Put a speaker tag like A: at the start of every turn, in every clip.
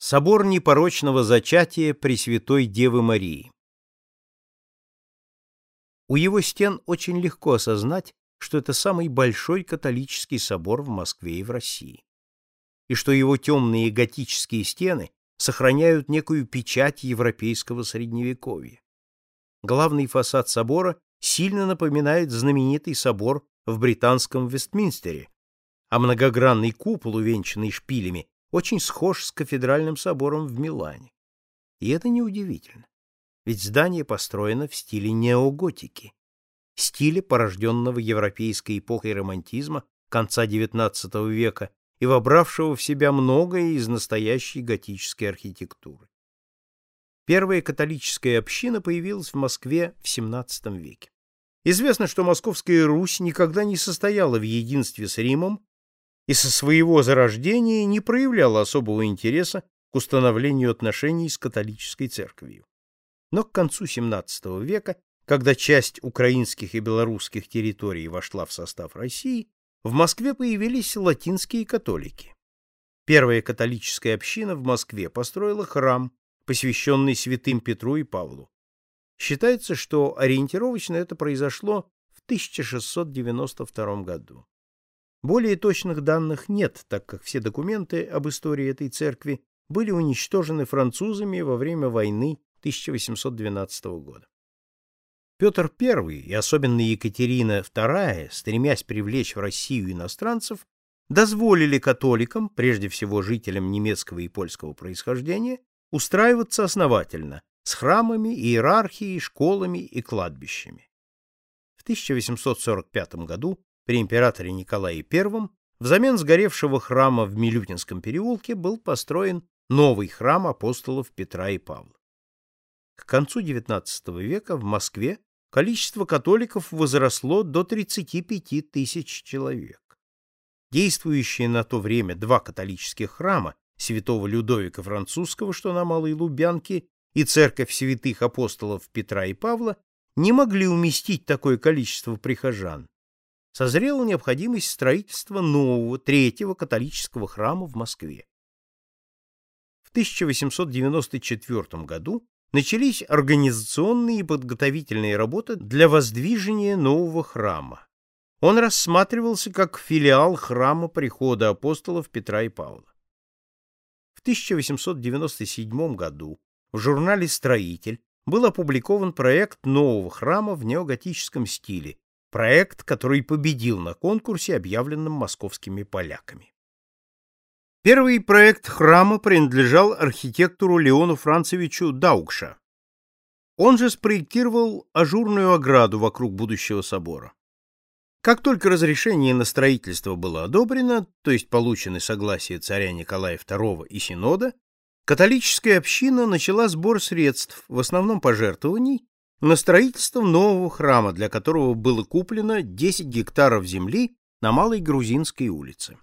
A: Собор непорочного зачатия Пресвятой Девы Марии. У его стен очень легко осознать, что это самый большой католический собор в Москве и в России, и что его темные готические стены сохраняют некую печать европейского средневековья. Главный фасад собора сильно напоминает знаменитый собор в британском Вестминстере, а многогранный купол, увенчанный шпилями, очень схож с кафедральным собором в Милане. И это неудивительно, ведь здание построено в стиле неоготики, стиле, порожденного европейской эпохой романтизма конца XIX века и вобравшего в себя многое из настоящей готической архитектуры. Первая католическая община появилась в Москве в XVII веке. Известно, что Московская Русь никогда не состояла в единстве с Римом и со своего зарождения не проявляла особого интереса к установлению отношений с католической церковью. Но к концу XVII века, когда часть украинских и белорусских территорий вошла в состав России, в Москве появились латинские католики. Первая католическая община в Москве построила храм, посвященный святым Петру и Павлу. Считается, что ориентировочно это произошло в 1692 году. Более точных данных нет, так как все документы об истории этой церкви были уничтожены французами во время войны 1812 года. Петр I и особенно Екатерина II, стремясь привлечь в Россию иностранцев, дозволили католикам, прежде всего жителям немецкого и польского происхождения, устраиваться основательно, с храмами, иерархией, школами и кладбищами. В 1845 году при императоре Николае I взамен сгоревшего храма в Милютинском переулке был построен новый храм апостолов Петра и Павла. К концу XIX века в Москве количество католиков возросло до 35 тысяч человек. Действующие на то время два католических храма святого Людовика Французского, что на Малой Лубянке, и церковь святых апостолов Петра и Павла не могли уместить такое количество прихожан, созрела необходимость строительства нового, третьего католического храма в Москве. В 1894 году начались организационные и подготовительные работы для воздвижения нового храма. Он рассматривался как филиал храма прихода апостолов Петра и Павла. В 1897 году в журнале «Строитель» был опубликован проект нового храма в неоготическом стиле, проект, который победил на конкурсе, объявленном московскими поляками. Первый проект храма принадлежал архитектору Леону Францевичу Даукша. Он же спроектировал ажурную ограду вокруг будущего собора. Как только разрешение на строительство было одобрено, то есть получены согласие царя Николая II и Синода, католическая община начала сбор средств, в основном пожертвований, на строительство нового храма, для которого было куплено 10 гектаров земли на Малой Грузинской улице.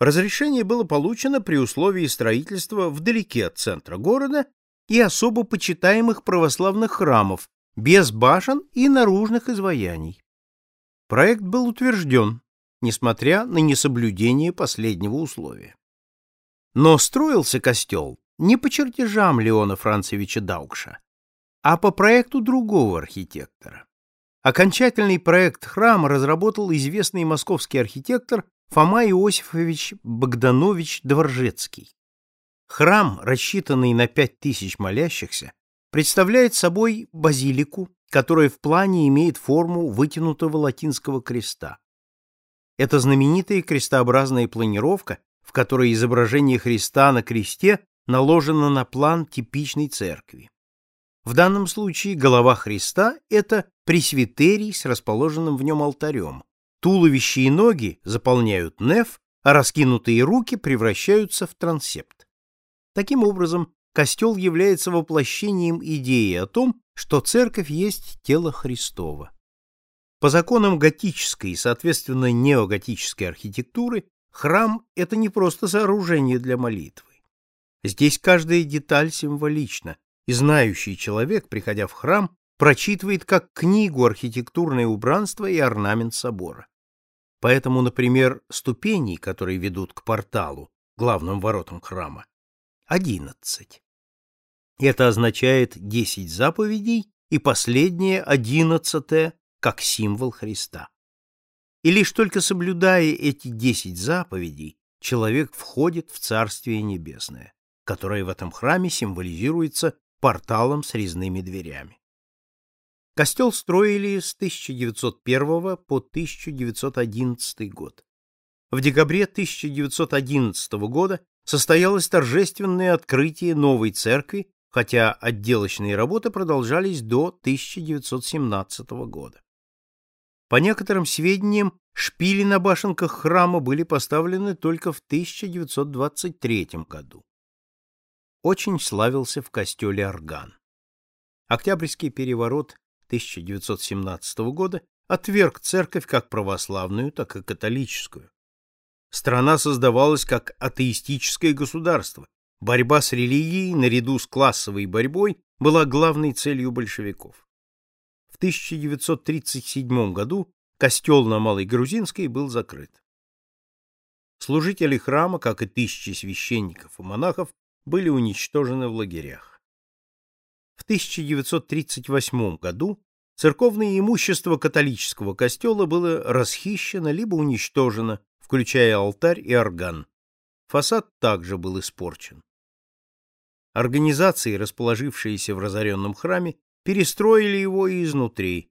A: Разрешение было получено при условии строительства вдалеке от центра города и особо почитаемых православных храмов, без башен и наружных изваяний. Проект был утвержден, несмотря на несоблюдение последнего условия. Но строился костел не по чертежам Леона Францевича Даукша, а по проекту другого архитектора. Окончательный проект храма разработал известный московский архитектор Фома Иосифович Богданович Дворжецкий. Храм, рассчитанный на пять тысяч молящихся, представляет собой базилику, которая в плане имеет форму вытянутого латинского креста. Это знаменитая крестообразная планировка, в которой изображение Христа на кресте наложено на план типичной церкви. В данном случае голова Христа — это пресвитерий с расположенным в нем алтарем. Туловище и ноги заполняют неф, а раскинутые руки превращаются в трансепт. Таким образом, костел является воплощением идеи о том, что церковь есть тело Христово. По законам готической и, соответственно, неоготической архитектуры, храм — это не просто сооружение для молитвы. Здесь каждая деталь символична, и знающий человек, приходя в храм, прочитывает как книгу архитектурное убранство и орнамент собора. Поэтому, например, ступени, которые ведут к порталу, главным воротам храма, 11. Это означает 10 заповедей и последнее, одиннадцатое, как символ Христа. И лишь только соблюдая эти 10 заповедей, человек входит в Царствие Небесное, которое в этом храме символизируется порталом с резными дверями. Костел строили с 1901 по 1911 год. В декабре 1911 года состоялось торжественное открытие новой церкви, хотя отделочные работы продолжались до 1917 года. По некоторым сведениям, шпили на башенках храма были поставлены только в 1923 году. Очень славился в костеле орган. Октябрьский переворот 1917 года отверг церковь как православную, так и католическую. Страна создавалась как атеистическое государство. Борьба с религией наряду с классовой борьбой была главной целью большевиков. В 1937 году костел на Малой Грузинской был закрыт. Служители храма, как и тысячи священников и монахов, были уничтожены в лагерях. В 1938 году церковное имущество католического костела было расхищено либо уничтожено, включая алтарь и орган. Фасад также был испорчен. Организации, расположившиеся в разоренном храме, перестроили его изнутри.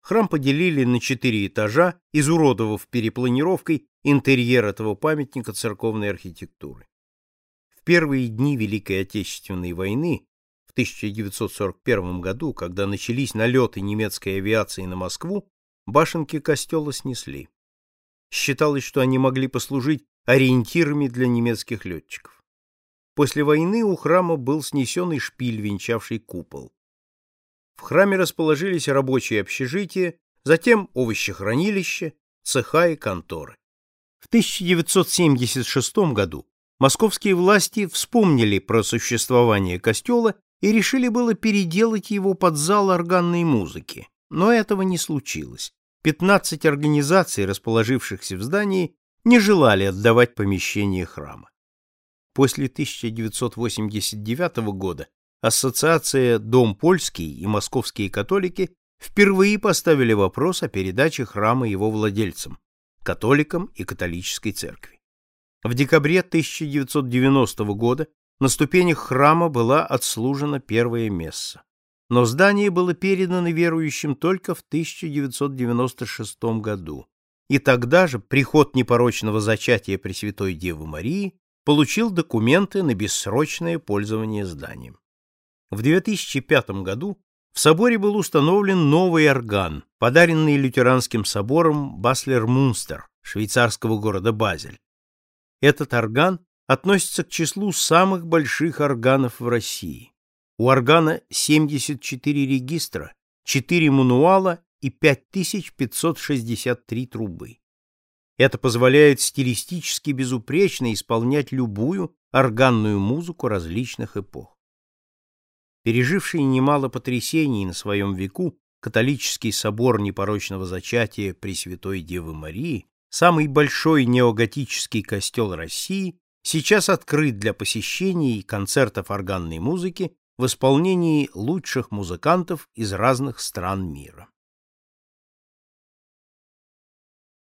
A: Храм поделили на четыре этажа, изуродовав перепланировкой интерьер этого памятника церковной архитектуры. В первые дни Великой Отечественной войны 1941 году, когда начались налеты немецкой авиации на Москву, башенки костела снесли. Считалось, что они могли послужить ориентирами для немецких летчиков. После войны у храма был снесен и шпиль, венчавший купол. В храме расположились рабочие общежития, затем овощехранилище, цеха и конторы. В 1976 году московские власти вспомнили про существование костела и решили было переделать его под зал органной музыки, но этого не случилось. 15 организаций, расположившихся в здании, не желали отдавать помещение храма. После 1989 года Ассоциация «Дом польский» и московские католики впервые поставили вопрос о передаче храма его владельцам, католикам и католической церкви. В декабре 1990 года на ступенях храма была отслужена первая месса. Но здание было передано верующим только в 1996 году. И тогда же приход непорочного зачатия Пресвятой Девы Марии получил документы на бессрочное пользование зданием. В 2005 году в соборе был установлен новый орган, подаренный лютеранским собором Баслер-Мунстер, швейцарского города Базель. Этот орган относится к числу самых больших органов в России. У органа 74 регистра, 4 мануала и 5563 трубы. Это позволяет стилистически безупречно исполнять любую органную музыку различных эпох. Переживший немало потрясений на своем веку, католический собор непорочного зачатия Пресвятой Девы Марии, самый большой неоготический костел России, сейчас открыт для посещений и концертов органной музыки в исполнении лучших музыкантов из разных стран мира.